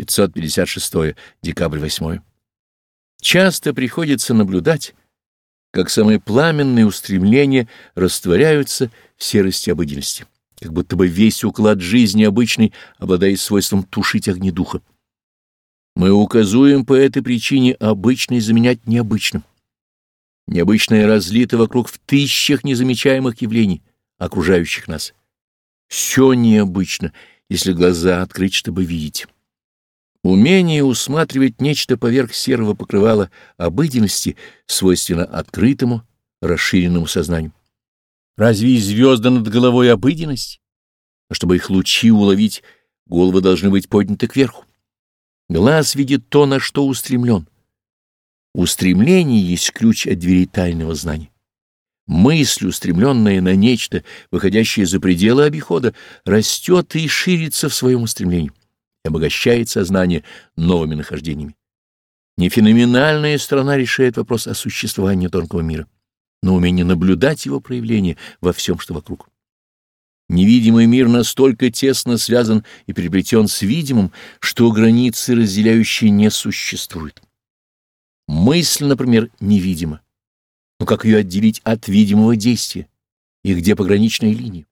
556 декабрь 8. Часто приходится наблюдать, как самые пламенные устремления растворяются в серости обыденности, как будто бы весь уклад жизни обычный обладает свойством тушить огни духа. Мы указуем по этой причине обычное заменять необычным. Необычное разлито вокруг в тысячах незамечаемых явлений, окружающих нас. Все необычно, если глаза открыть, чтобы видеть. Умение усматривать нечто поверх серого покрывала обыденности свойственно открытому, расширенному сознанию. Разве звезды над головой обыденность? А чтобы их лучи уловить, головы должны быть подняты кверху. Глаз видит то, на что устремлен. Устремление есть ключ от дверей тайного знания. Мысль, устремленная на нечто, выходящее за пределы обихода, растет и ширится в своем устремлении и обогащает сознание новыми нахождениями. Не феноменальная страна решает вопрос о существовании тонкого мира, но умение наблюдать его проявление во всем, что вокруг. Невидимый мир настолько тесно связан и переплетен с видимым, что границы, разделяющие, не существуют. Мысль, например, невидима. Но как ее отделить от видимого действия? И где пограничная линия?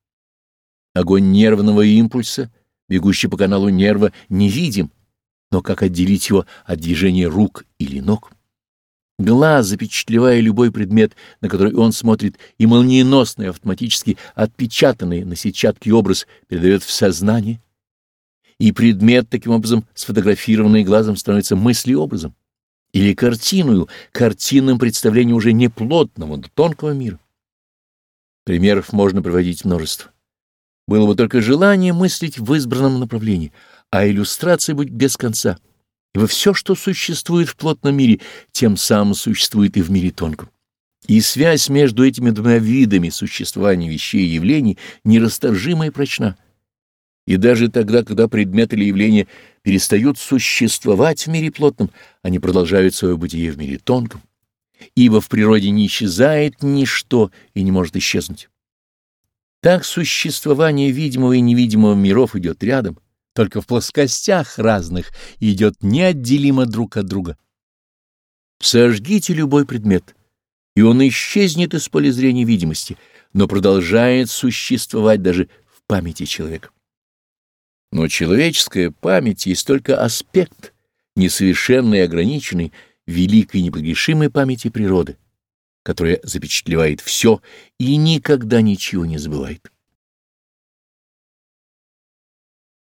Огонь нервного импульса бегущий по каналу нерва, невидим, но как отделить его от движения рук или ног? Глаз, запечатлевая любой предмет, на который он смотрит, и молниеносно и автоматически отпечатанный на сетчатке образ передает в сознание, и предмет, таким образом сфотографированный глазом, становится мыслеобразом или картиную, картинным представлением уже не плотного, но тонкого мира. Примеров можно приводить множество. Было бы только желание мыслить в избранном направлении, а иллюстрация будет без конца. Ибо все, что существует в плотном мире, тем самым существует и в мире тонком. И связь между этими двумя видами существования вещей и явлений нерасторжима и прочна. И даже тогда, когда предметы или явления перестают существовать в мире плотном, они продолжают свое бытие в мире тонком, ибо в природе не исчезает ничто и не может исчезнуть. Так существование видимого и невидимого миров идет рядом, только в плоскостях разных и идет неотделимо друг от друга. Сожгите любой предмет, и он исчезнет из поля зрения видимости, но продолжает существовать даже в памяти человека. Но человеческая память есть только аспект, несовершенный и ограниченный, великой непогрешимой памяти природы которая запечатлевает все и никогда ничего не забывает.